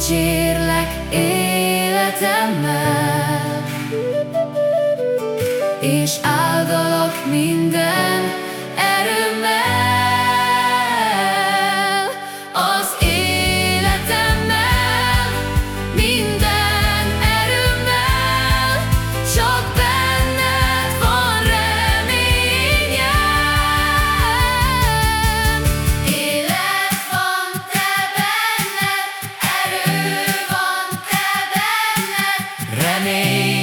Dicsérlek életemmel És áldalak minden erőmmel Az életemmel minden Hey.